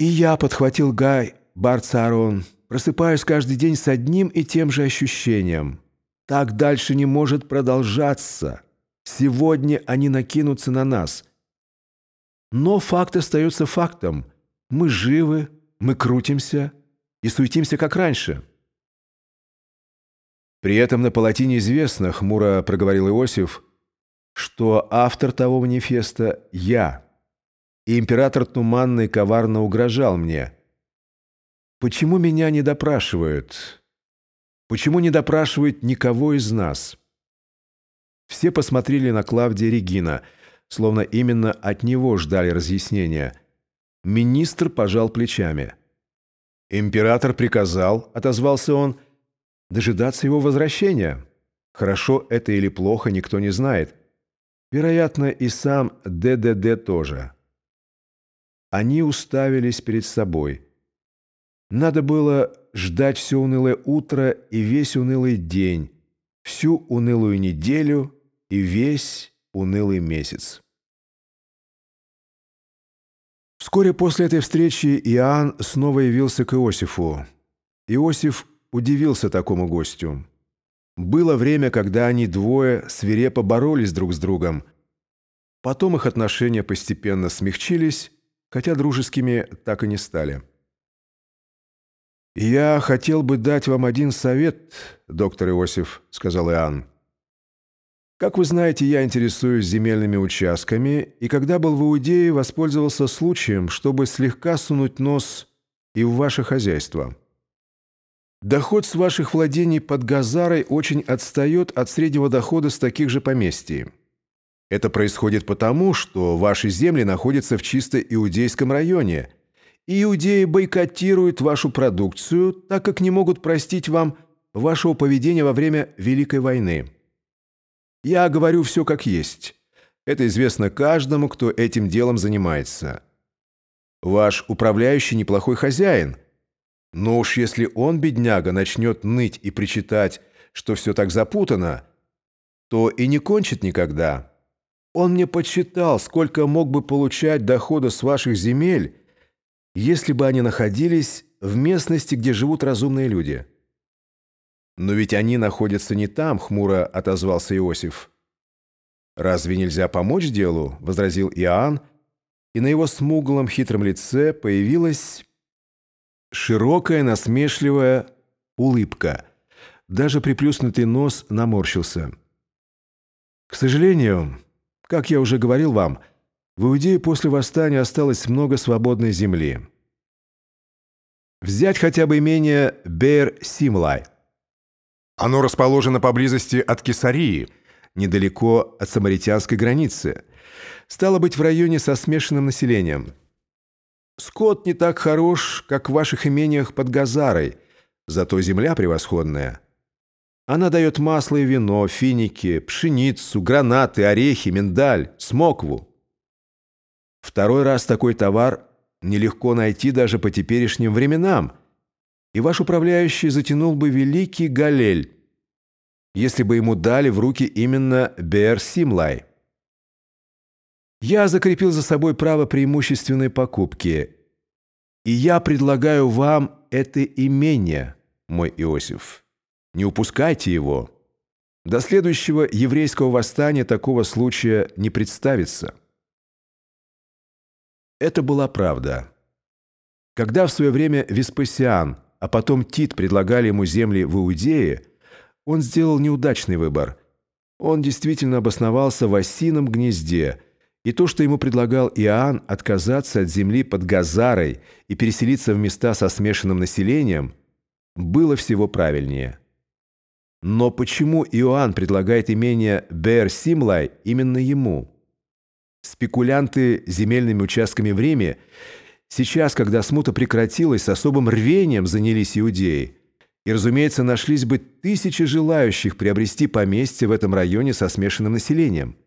И я подхватил Гай Барцарон, просыпаюсь каждый день с одним и тем же ощущением. Так дальше не может продолжаться. Сегодня они накинутся на нас. Но факт остается фактом. Мы живы, мы крутимся и суетимся, как раньше. При этом на палатине известно, хмуро проговорил Иосиф, что автор того манифеста – я. И император туманно и коварно угрожал мне. Почему меня не допрашивают? Почему не допрашивают никого из нас? Все посмотрели на Клавдия Регина, словно именно от него ждали разъяснения. Министр пожал плечами. «Император приказал», — отозвался он, — «дожидаться его возвращения. Хорошо это или плохо, никто не знает. Вероятно, и сам ДДД тоже». Они уставились перед собой. Надо было ждать все унылое утро и весь унылый день, всю унылую неделю и весь унылый месяц. Вскоре после этой встречи Иоанн снова явился к Иосифу. Иосиф удивился такому гостю. Было время, когда они двое свирепо боролись друг с другом. Потом их отношения постепенно смягчились, хотя дружескими так и не стали. «Я хотел бы дать вам один совет, доктор Иосиф», — сказал Иоанн. Как вы знаете, я интересуюсь земельными участками, и когда был в Иудее, воспользовался случаем, чтобы слегка сунуть нос и в ваше хозяйство. Доход с ваших владений под Газарой очень отстает от среднего дохода с таких же поместий. Это происходит потому, что ваши земли находятся в чисто иудейском районе, и иудеи бойкотируют вашу продукцию, так как не могут простить вам вашего поведения во время Великой войны. Я говорю все как есть. Это известно каждому, кто этим делом занимается. Ваш управляющий неплохой хозяин. Но уж если он, бедняга, начнет ныть и причитать, что все так запутано, то и не кончит никогда. Он мне подсчитал, сколько мог бы получать дохода с ваших земель, если бы они находились в местности, где живут разумные люди. «Но ведь они находятся не там», — хмуро отозвался Иосиф. «Разве нельзя помочь делу?» — возразил Иоанн, и на его смуглом хитром лице появилась широкая насмешливая улыбка. Даже приплюснутый нос наморщился. «К сожалению, как я уже говорил вам, в Иудее после восстания осталось много свободной земли. Взять хотя бы имение Бер-Симлай — оно расположено поблизости от Кесарии, недалеко от самаритянской границы. Стало быть, в районе со смешанным населением. Скот не так хорош, как в ваших имениях под Газарой, зато земля превосходная. Она дает масло и вино, финики, пшеницу, гранаты, орехи, миндаль, смокву. Второй раз такой товар нелегко найти даже по теперешним временам – и ваш управляющий затянул бы великий Галель, если бы ему дали в руки именно Бер-Симлай. Я закрепил за собой право преимущественной покупки, и я предлагаю вам это имение, мой Иосиф. Не упускайте его. До следующего еврейского восстания такого случая не представится. Это была правда. Когда в свое время Веспасиан – а потом Тит предлагали ему земли в Иудее, он сделал неудачный выбор. Он действительно обосновался в осином гнезде, и то, что ему предлагал Иоанн отказаться от земли под Газарой и переселиться в места со смешанным населением, было всего правильнее. Но почему Иоанн предлагает имение Бер-Симлай именно ему? Спекулянты земельными участками в Риме Сейчас, когда смута прекратилась, с особым рвением занялись иудеи. И, разумеется, нашлись бы тысячи желающих приобрести поместье в этом районе со смешанным населением –